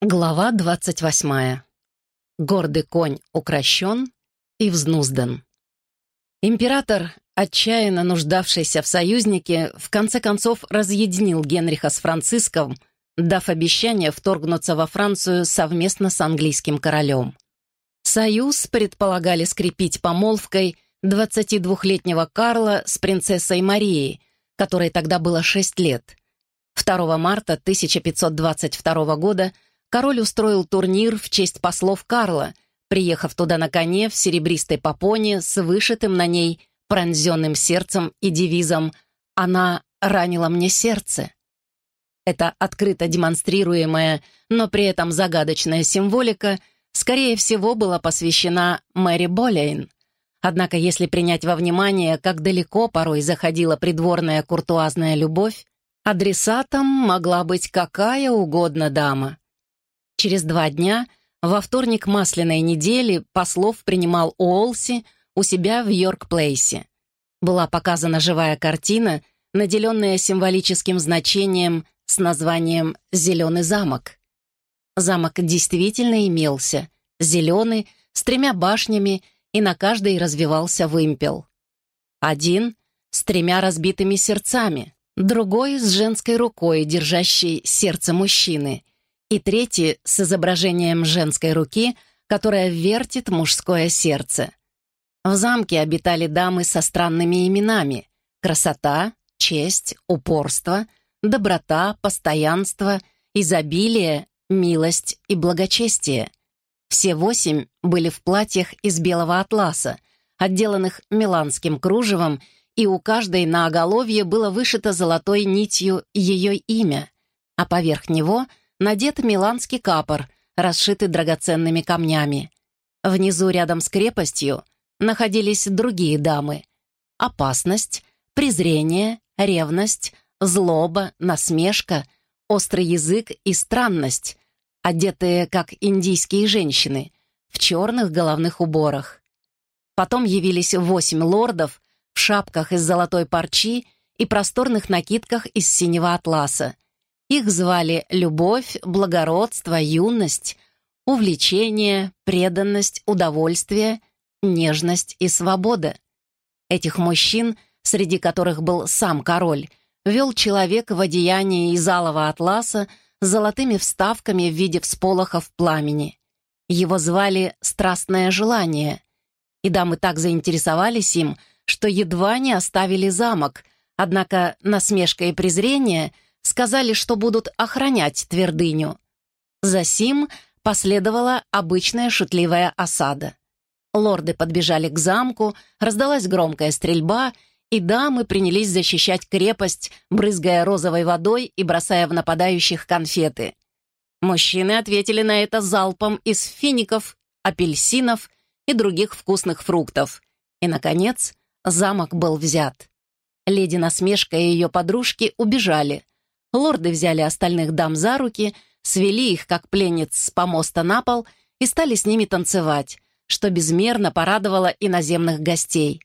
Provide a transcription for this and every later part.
Глава двадцать восьмая. Гордый конь укращен и взнуздан. Император, отчаянно нуждавшийся в союзнике, в конце концов разъединил Генриха с Франциском, дав обещание вторгнуться во Францию совместно с английским королем. Союз предполагали скрепить помолвкой 22-летнего Карла с принцессой Марией, которой тогда было 6 лет. 2 марта 1522 года – король устроил турнир в честь послов Карла, приехав туда на коне в серебристой попоне с вышитым на ней пронзенным сердцем и девизом «Она ранила мне сердце». Эта открыто демонстрируемая, но при этом загадочная символика, скорее всего, была посвящена Мэри Болейн. Однако, если принять во внимание, как далеко порой заходила придворная куртуазная любовь, адресатом могла быть какая угодно дама. Через два дня, во вторник масляной недели, послов принимал Уолси у себя в Йорк-Плейсе. Была показана живая картина, наделенная символическим значением с названием «Зеленый замок». Замок действительно имелся, зеленый, с тремя башнями, и на каждой развивался вымпел. Один — с тремя разбитыми сердцами, другой — с женской рукой, держащей сердце мужчины, и третий с изображением женской руки, которая вертит мужское сердце. В замке обитали дамы со странными именами — красота, честь, упорство, доброта, постоянство, изобилие, милость и благочестие. Все восемь были в платьях из белого атласа, отделанных миланским кружевом, и у каждой на оголовье было вышито золотой нитью ее имя, а поверх него — надет миланский капор, расшитый драгоценными камнями. Внизу, рядом с крепостью, находились другие дамы. Опасность, презрение, ревность, злоба, насмешка, острый язык и странность, одетые, как индийские женщины, в черных головных уборах. Потом явились восемь лордов в шапках из золотой парчи и просторных накидках из синего атласа, их звали любовь, благородство, юность, увлечение, преданность, удовольствие, нежность и свобода. Этих мужчин, среди которых был сам король, вел человек в одеянии из алого атласа с золотыми вставками в виде всполохов пламени. Его звали «Страстное желание», и дамы так заинтересовались им, что едва не оставили замок, однако насмешка и презрение — сказали, что будут охранять твердыню. Засим последовала обычная шутливая осада. Лорды подбежали к замку, раздалась громкая стрельба, и дамы принялись защищать крепость, брызгая розовой водой и бросая в нападающих конфеты. Мужчины ответили на это залпом из фиников, апельсинов и других вкусных фруктов. И, наконец, замок был взят. Леди Насмешка и ее подружки убежали, Лорды взяли остальных дам за руки, свели их, как пленниц, с помоста на пол и стали с ними танцевать, что безмерно порадовало иноземных гостей.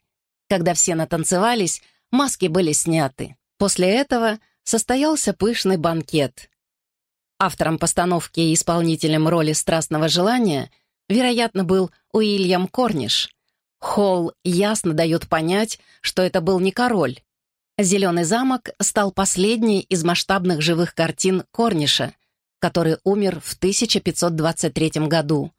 Когда все натанцевались, маски были сняты. После этого состоялся пышный банкет. Автором постановки и исполнителем роли «Страстного желания» вероятно, был Уильям Корниш. Холл ясно дает понять, что это был не король, «Зеленый замок» стал последней из масштабных живых картин Корниша, который умер в 1523 году.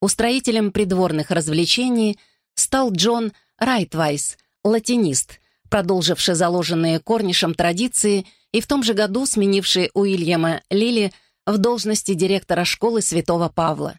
Устроителем придворных развлечений стал Джон Райтвайс, латинист, продолживший заложенные Корнишем традиции и в том же году сменивший Уильяма Лили в должности директора школы Святого Павла.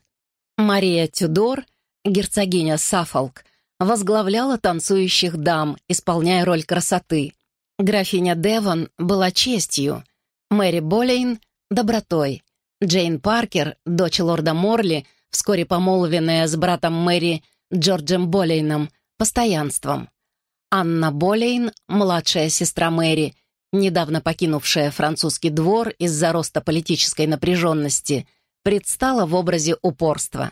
Мария Тюдор, герцогиня Саффолк, возглавляла танцующих дам, исполняя роль красоты. Графиня Девон была честью, Мэри Болейн — добротой, Джейн Паркер, дочь лорда Морли, вскоре помолвенная с братом Мэри Джорджем Болейном, постоянством. Анна Болейн, младшая сестра Мэри, недавно покинувшая французский двор из-за роста политической напряженности, предстала в образе упорства.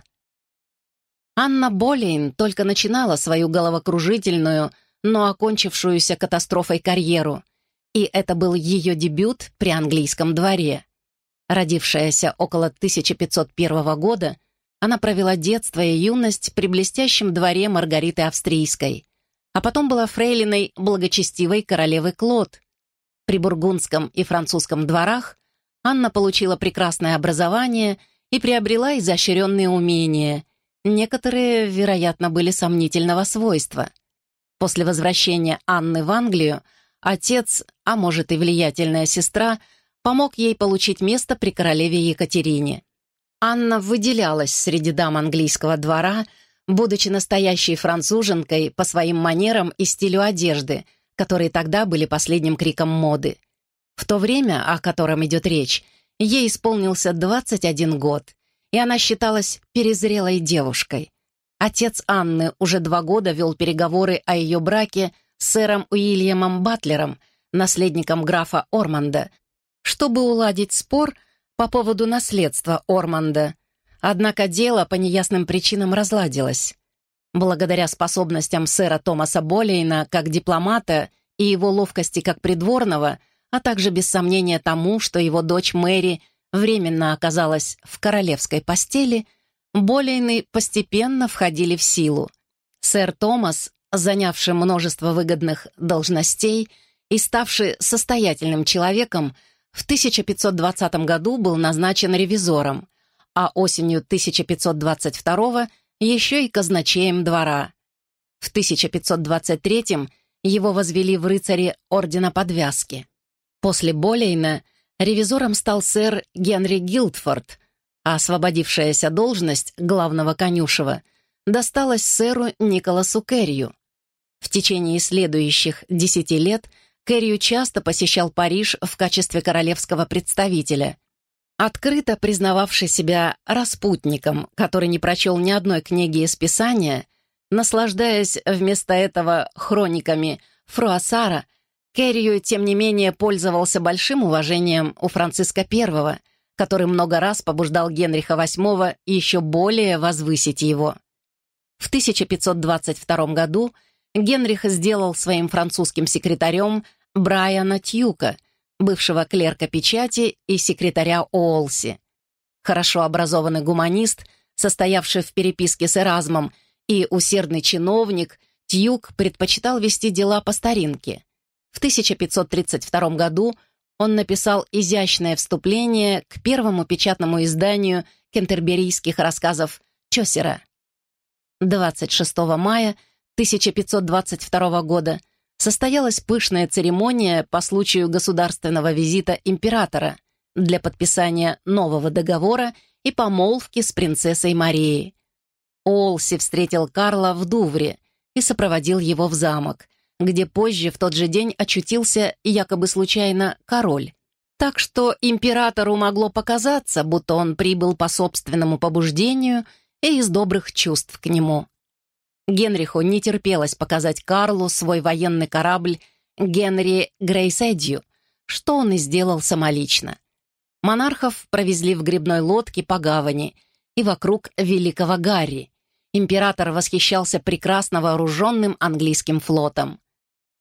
Анна Болейн только начинала свою головокружительную, но окончившуюся катастрофой карьеру, и это был ее дебют при английском дворе. Родившаяся около 1501 года, она провела детство и юность при блестящем дворе Маргариты Австрийской, а потом была фрейлиной благочестивой королевы Клод. При бургундском и французском дворах Анна получила прекрасное образование и приобрела изощренные умения. Некоторые, вероятно, были сомнительного свойства. После возвращения Анны в Англию отец, а может и влиятельная сестра, помог ей получить место при королеве Екатерине. Анна выделялась среди дам английского двора, будучи настоящей француженкой по своим манерам и стилю одежды, которые тогда были последним криком моды. В то время, о котором идет речь, ей исполнился 21 год, и она считалась перезрелой девушкой. Отец Анны уже два года вел переговоры о ее браке с сэром Уильямом Батлером, наследником графа Орманда, чтобы уладить спор по поводу наследства Орманда. Однако дело по неясным причинам разладилось. Благодаря способностям сэра Томаса Болейна как дипломата и его ловкости как придворного, а также без сомнения тому, что его дочь Мэри временно оказалась в королевской постели, Болейны постепенно входили в силу. Сэр Томас, занявший множество выгодных должностей и ставший состоятельным человеком, в 1520 году был назначен ревизором, а осенью 1522 еще и казначеем двора. В 1523 его возвели в рыцари Ордена Подвязки. После Болейна ревизором стал сэр Генри Гилдфорд, а освободившаяся должность главного конюшева досталась сэру Николасу Керрию. В течение следующих десяти лет Керрию часто посещал Париж в качестве королевского представителя, открыто признававший себя распутником, который не прочел ни одной книги из Писания, наслаждаясь вместо этого хрониками Фруассара, Керрию, тем не менее, пользовался большим уважением у Франциска I, который много раз побуждал Генриха VIII еще более возвысить его. В 1522 году Генрих сделал своим французским секретарем Брайана Тьюка, бывшего клерка печати и секретаря Олси. Хорошо образованный гуманист, состоявший в переписке с Эразмом, и усердный чиновник, Тьюк предпочитал вести дела по старинке. В 1532 году он написал изящное вступление к первому печатному изданию кентерберийских рассказов Чосера. 26 мая 1522 года состоялась пышная церемония по случаю государственного визита императора для подписания нового договора и помолвки с принцессой Марией. Олси встретил Карла в Дувре и сопроводил его в замок, где позже в тот же день очутился якобы случайно король. Так что императору могло показаться, будто он прибыл по собственному побуждению и из добрых чувств к нему. Генриху не терпелось показать Карлу свой военный корабль Генри Грейседью, что он и сделал самолично. Монархов провезли в грибной лодке по гавани и вокруг Великого Гарри. Император восхищался прекрасно вооруженным английским флотом.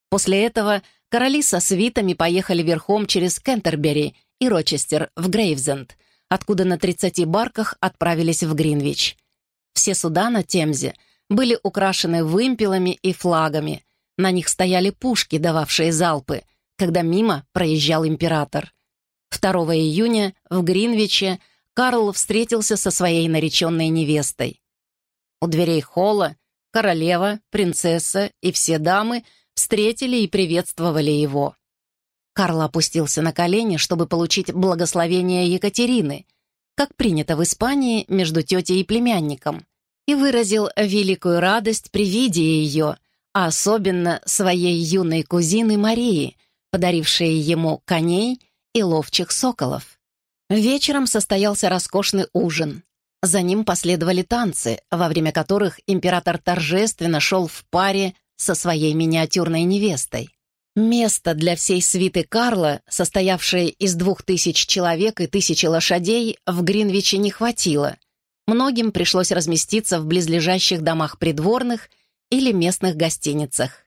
После этого короли со свитами поехали верхом через Кентербери и Рочестер в Грейвзенд, откуда на 30 барках отправились в Гринвич. Все суда на Темзе были украшены вымпелами и флагами. На них стояли пушки, дававшие залпы, когда мимо проезжал император. 2 июня в Гринвиче Карл встретился со своей нареченной невестой. У дверей холла королева, принцесса и все дамы встретили и приветствовали его. Карл опустился на колени, чтобы получить благословение Екатерины, как принято в Испании между тетей и племянником, и выразил великую радость при виде ее, а особенно своей юной кузины Марии, подарившей ему коней и ловчих соколов. Вечером состоялся роскошный ужин. За ним последовали танцы, во время которых император торжественно шел в паре со своей миниатюрной невестой. Место для всей свиты Карла, состоявшей из двух тысяч человек и тысячи лошадей, в Гринвиче не хватило. Многим пришлось разместиться в близлежащих домах придворных или местных гостиницах.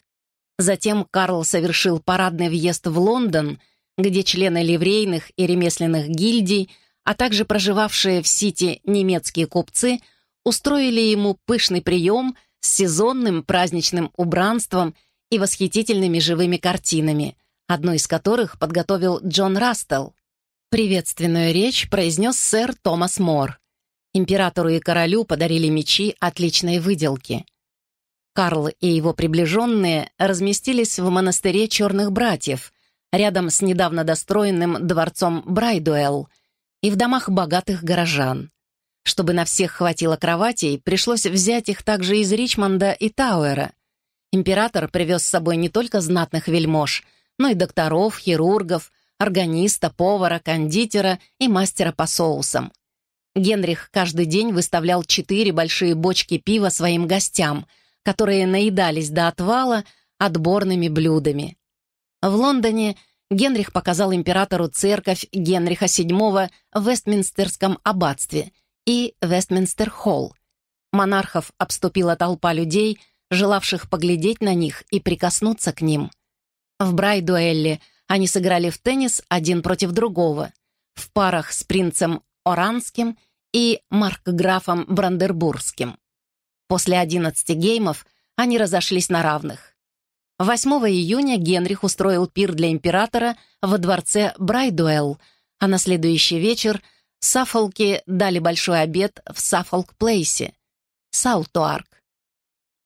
Затем Карл совершил парадный въезд в Лондон, где члены ливрейных и ремесленных гильдий а также проживавшие в Сити немецкие купцы устроили ему пышный прием с сезонным праздничным убранством и восхитительными живыми картинами, одну из которых подготовил Джон Растел. Приветственную речь произнес сэр Томас Мор. Императору и королю подарили мечи отличной выделки. Карл и его приближенные разместились в монастыре Черных Братьев, рядом с недавно достроенным дворцом Брайдуэлл и в домах богатых горожан. Чтобы на всех хватило кроватей, пришлось взять их также из Ричмонда и Тауэра. Император привез с собой не только знатных вельмож, но и докторов, хирургов, органиста, повара, кондитера и мастера по соусам. Генрих каждый день выставлял четыре большие бочки пива своим гостям, которые наедались до отвала отборными блюдами. В Лондоне Генрих показал императору церковь Генриха VII в Вестминстерском аббатстве и Вестминстер-холл. Монархов обступила толпа людей, желавших поглядеть на них и прикоснуться к ним. В Брайдуэлле они сыграли в теннис один против другого, в парах с принцем Оранским и маркграфом Брандербургским. После 11 геймов они разошлись на равных. 8 июня Генрих устроил пир для императора во дворце Брайдуэлл, а на следующий вечер Саффолки дали большой обед в Саффолк-Плейсе, Саутуарк.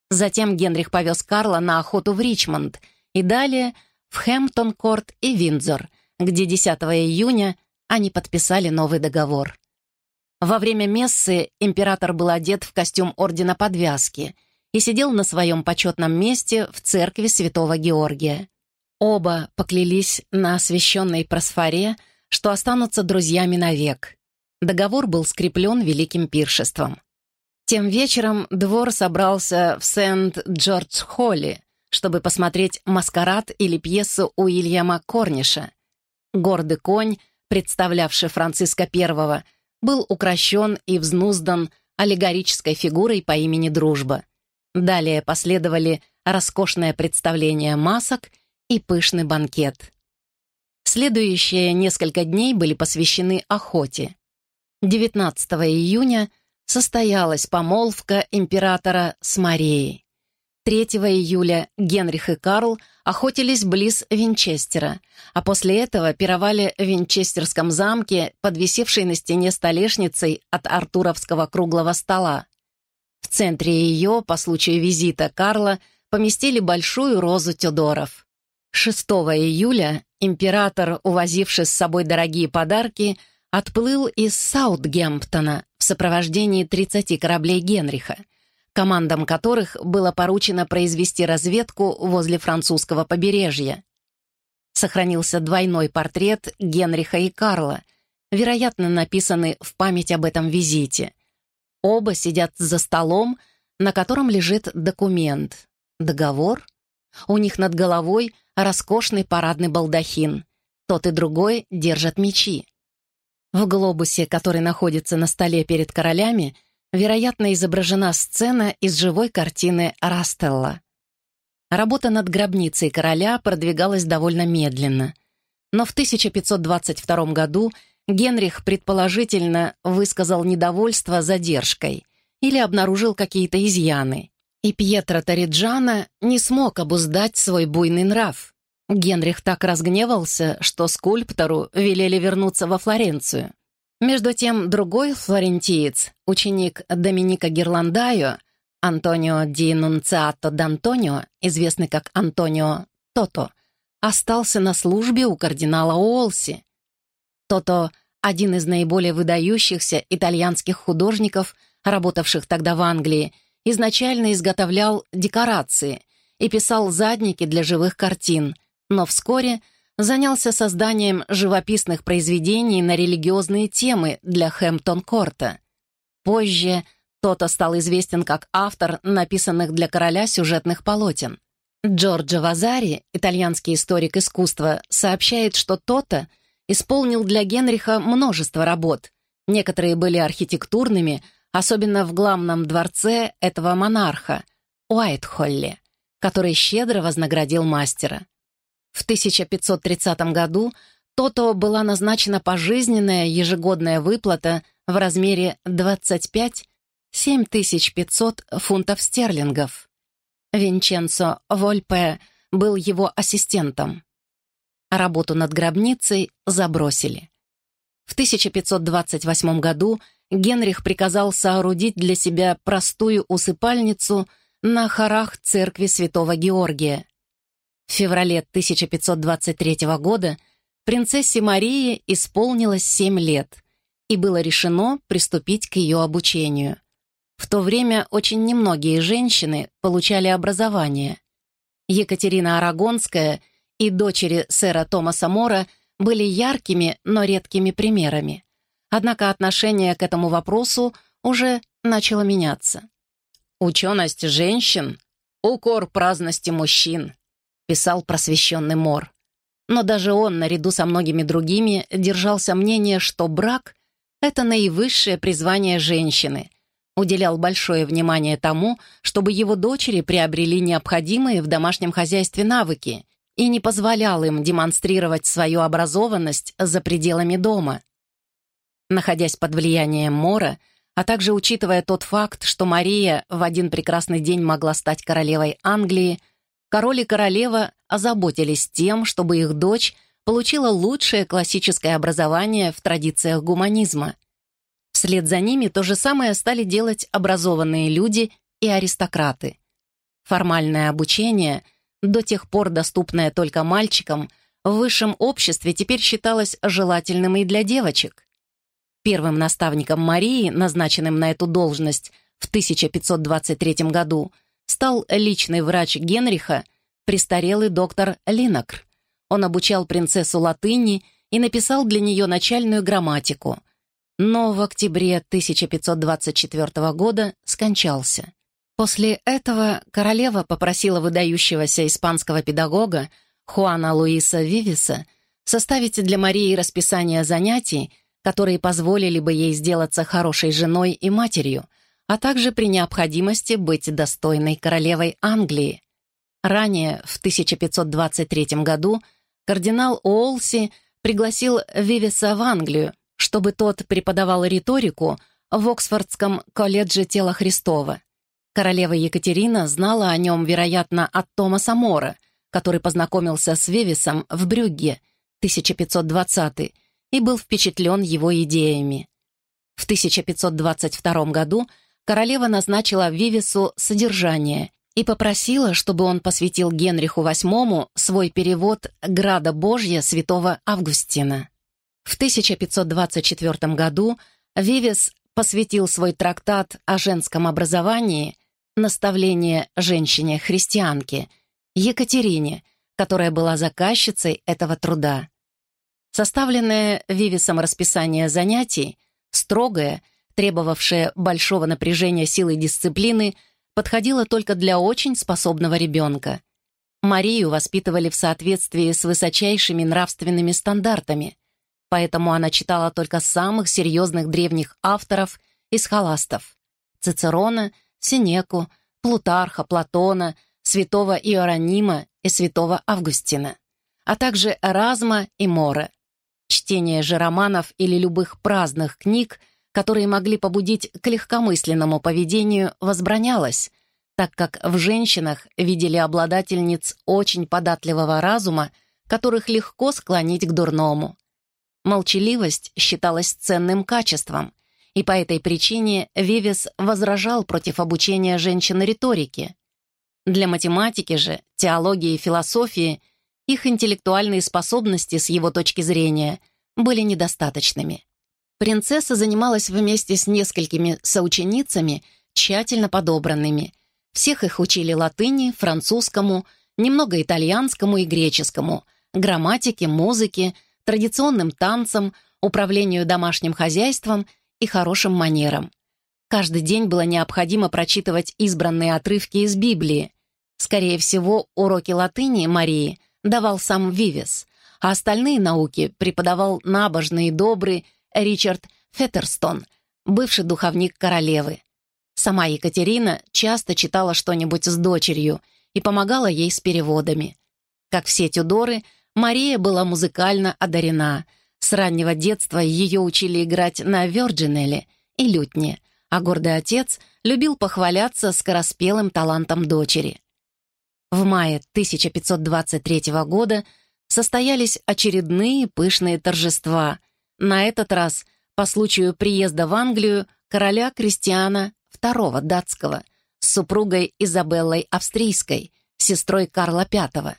Затем Генрих повез Карла на охоту в Ричмонд и далее в Хэмптон-Корт и Виндзор, где 10 июня они подписали новый договор. Во время мессы император был одет в костюм Ордена Подвязки — и сидел на своем почетном месте в церкви святого Георгия. Оба поклялись на освященной просфоре, что останутся друзьями навек. Договор был скреплен великим пиршеством. Тем вечером двор собрался в Сент-Джордж-Холле, чтобы посмотреть «Маскарад» или пьесу Уильяма Корниша. Гордый конь, представлявший Франциска I, был укращен и взнуздан аллегорической фигурой по имени Дружба. Далее последовали роскошное представление масок и пышный банкет. Следующие несколько дней были посвящены охоте. 19 июня состоялась помолвка императора с Марией. 3 июля Генрих и Карл охотились близ Винчестера, а после этого пировали в Винчестерском замке, подвисевшей на стене столешницей от артуровского круглого стола. В центре ее, по случаю визита Карла, поместили большую розу Тюдоров. 6 июля император, увозивший с собой дорогие подарки, отплыл из Саутгемптона в сопровождении 30 кораблей Генриха, командам которых было поручено произвести разведку возле французского побережья. Сохранился двойной портрет Генриха и Карла, вероятно, написанный в память об этом визите — Оба сидят за столом, на котором лежит документ. Договор? У них над головой роскошный парадный балдахин. Тот и другой держат мечи. В глобусе, который находится на столе перед королями, вероятно, изображена сцена из живой картины Растелла. Работа над гробницей короля продвигалась довольно медленно. Но в 1522 году Генрих, предположительно, высказал недовольство задержкой или обнаружил какие-то изъяны. И Пьетро Ториджана не смог обуздать свой буйный нрав. Генрих так разгневался, что скульптору велели вернуться во Флоренцию. Между тем, другой флорентиец, ученик Доминика Герландайо, Антонио ди Нунциато Д'Антонио, известный как Антонио Тото, остался на службе у кардинала Уолси, Тото — один из наиболее выдающихся итальянских художников, работавших тогда в Англии, изначально изготовлял декорации и писал задники для живых картин, но вскоре занялся созданием живописных произведений на религиозные темы для Хэмптон-Корта. Позже Тото стал известен как автор написанных для короля сюжетных полотен. Джорджо Вазари, итальянский историк искусства, сообщает, что Тото — исполнил для Генриха множество работ. Некоторые были архитектурными, особенно в главном дворце этого монарха, Уайтхолле, который щедро вознаградил мастера. В 1530 году Тото была назначена пожизненная ежегодная выплата в размере 25 7500 фунтов стерлингов. Винченцо Вольпе был его ассистентом. Работу над гробницей забросили. В 1528 году Генрих приказал соорудить для себя простую усыпальницу на хорах церкви святого Георгия. В феврале 1523 года принцессе Марии исполнилось 7 лет, и было решено приступить к ее обучению. В то время очень немногие женщины получали образование. Екатерина Арагонская и дочери сэра Томаса Мора были яркими, но редкими примерами. Однако отношение к этому вопросу уже начало меняться. «Ученость женщин — укор праздности мужчин», — писал просвещенный Мор. Но даже он, наряду со многими другими, держался мнения, что брак — это наивысшее призвание женщины, уделял большое внимание тому, чтобы его дочери приобрели необходимые в домашнем хозяйстве навыки и не позволял им демонстрировать свою образованность за пределами дома. Находясь под влиянием Мора, а также учитывая тот факт, что Мария в один прекрасный день могла стать королевой Англии, король и королева озаботились тем, чтобы их дочь получила лучшее классическое образование в традициях гуманизма. Вслед за ними то же самое стали делать образованные люди и аристократы. Формальное обучение, до тех пор доступное только мальчикам, в высшем обществе теперь считалось желательным и для девочек. Первым наставником Марии, назначенным на эту должность в 1523 году, стал личный врач Генриха, престарелый доктор Линокр. Он обучал принцессу латыни и написал для нее начальную грамматику — но в октябре 1524 года скончался. После этого королева попросила выдающегося испанского педагога Хуана Луиса Вивиса составить для Марии расписание занятий, которые позволили бы ей сделаться хорошей женой и матерью, а также при необходимости быть достойной королевой Англии. Ранее, в 1523 году, кардинал Уолси пригласил Вивиса в Англию, чтобы тот преподавал риторику в Оксфордском колледже Тела Христова. Королева Екатерина знала о нем, вероятно, от Томаса Мора, который познакомился с Вевисом в Брюгге, 1520 и был впечатлен его идеями. В 1522 году королева назначила Вивису содержание и попросила, чтобы он посвятил Генриху VIII свой перевод «Града Божья святого Августина». В 1524 году Вивес посвятил свой трактат о женском образовании «Наставление женщине-христианке» Екатерине, которая была заказчицей этого труда. Составленное Вивесом расписание занятий, строгое, требовавшее большого напряжения силы дисциплины, подходило только для очень способного ребенка. Марию воспитывали в соответствии с высочайшими нравственными стандартами поэтому она читала только самых серьезных древних авторов и схоластов — Цицерона, Синеку, Плутарха, Платона, святого Иеронима и святого Августина, а также Эразма и Море. Чтение же романов или любых праздных книг, которые могли побудить к легкомысленному поведению, возбранялось, так как в женщинах видели обладательниц очень податливого разума, которых легко склонить к дурному. Молчаливость считалась ценным качеством, и по этой причине Вивес возражал против обучения женщин риторике. Для математики же, теологии и философии их интеллектуальные способности, с его точки зрения, были недостаточными. Принцесса занималась вместе с несколькими соученицами, тщательно подобранными. Всех их учили латыни, французскому, немного итальянскому и греческому, грамматике, музыке, традиционным танцам, управлению домашним хозяйством и хорошим манерам. Каждый день было необходимо прочитывать избранные отрывки из Библии. Скорее всего, уроки латыни Марии давал сам Вивес, а остальные науки преподавал набожный и добрый Ричард Феттерстон, бывший духовник королевы. Сама Екатерина часто читала что-нибудь с дочерью и помогала ей с переводами. Как все Тюдоры, Мария была музыкально одарена. С раннего детства ее учили играть на вёрджинеле и лютне, а гордый отец любил похваляться скороспелым талантом дочери. В мае 1523 года состоялись очередные пышные торжества, на этот раз по случаю приезда в Англию короля Кристиана II датского с супругой Изабеллой Австрийской, сестрой Карла V.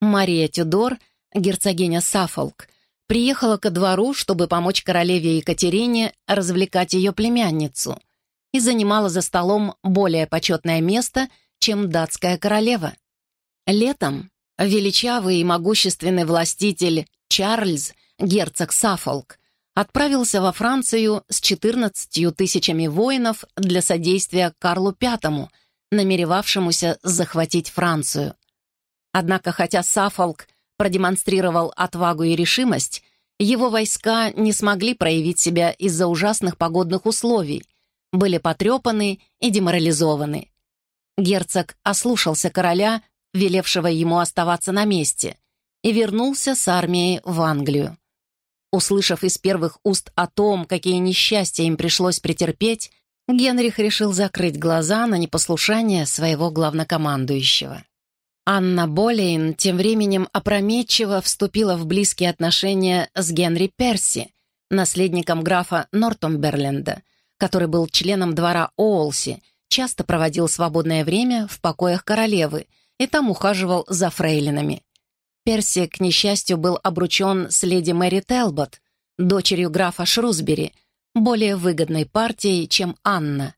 Мария Тюдор, герцогиня Саффолк, приехала ко двору, чтобы помочь королеве Екатерине развлекать ее племянницу и занимала за столом более почетное место, чем датская королева. Летом величавый и могущественный властитель Чарльз, герцог Саффолк, отправился во Францию с 14 тысячами воинов для содействия Карлу V, намеревавшемуся захватить Францию. Однако, хотя Саффолк продемонстрировал отвагу и решимость, его войска не смогли проявить себя из-за ужасных погодных условий, были потрепаны и деморализованы. Герцог ослушался короля, велевшего ему оставаться на месте, и вернулся с армией в Англию. Услышав из первых уст о том, какие несчастья им пришлось претерпеть, Генрих решил закрыть глаза на непослушание своего главнокомандующего. Анна Болейн тем временем опрометчиво вступила в близкие отношения с Генри Перси, наследником графа Нортумберленда, который был членом двора Оолси, часто проводил свободное время в покоях королевы и там ухаживал за фрейлинами. Перси, к несчастью, был обручен с леди Мэри Телбот, дочерью графа Шрусбери, более выгодной партией, чем Анна.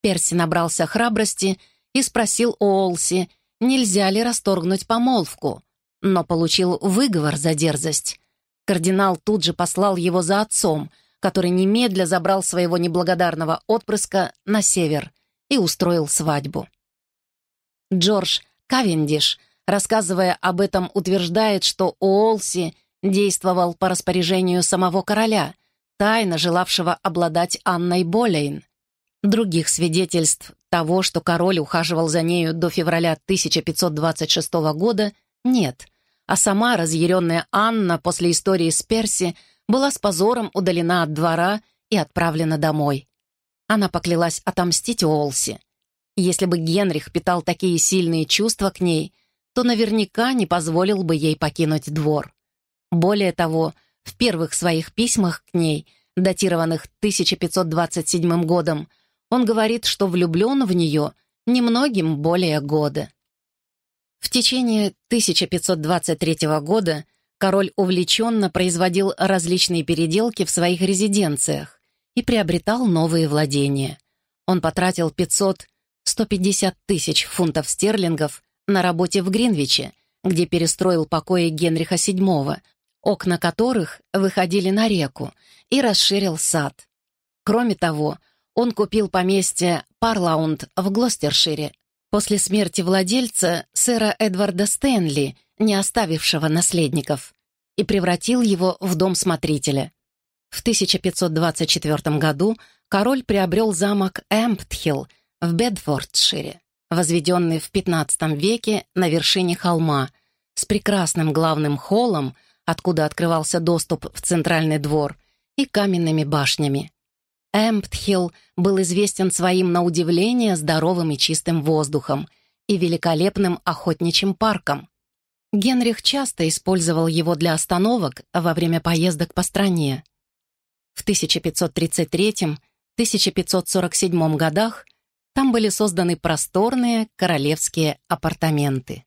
Перси набрался храбрости и спросил у Олси, нельзя ли расторгнуть помолвку, но получил выговор за дерзость. Кардинал тут же послал его за отцом, который немедля забрал своего неблагодарного отпрыска на север и устроил свадьбу. Джордж Кавендиш — рассказывая об этом, утверждает, что Уолси действовал по распоряжению самого короля, тайно желавшего обладать Анной Болейн. Других свидетельств того, что король ухаживал за нею до февраля 1526 года, нет, а сама разъяренная Анна после истории с Перси была с позором удалена от двора и отправлена домой. Она поклялась отомстить Уолси. Если бы Генрих питал такие сильные чувства к ней, то наверняка не позволил бы ей покинуть двор. Более того, в первых своих письмах к ней, датированных 1527 годом, он говорит, что влюблен в нее немногим более года. В течение 1523 года король увлеченно производил различные переделки в своих резиденциях и приобретал новые владения. Он потратил 500-150 тысяч фунтов стерлингов на работе в Гринвиче, где перестроил покои Генриха VII, окна которых выходили на реку, и расширил сад. Кроме того, он купил поместье Парлаунд в Глостершире после смерти владельца сэра Эдварда Стэнли, не оставившего наследников, и превратил его в дом смотрителя. В 1524 году король приобрел замок Эмптхилл в Бедфордшире возведенный в XV веке на вершине холма, с прекрасным главным холлом, откуда открывался доступ в центральный двор, и каменными башнями. Эмптхилл был известен своим, на удивление, здоровым и чистым воздухом и великолепным охотничьим парком. Генрих часто использовал его для остановок во время поездок по стране. В 1533-1547 годах там были созданы просторные королевские апартаменты.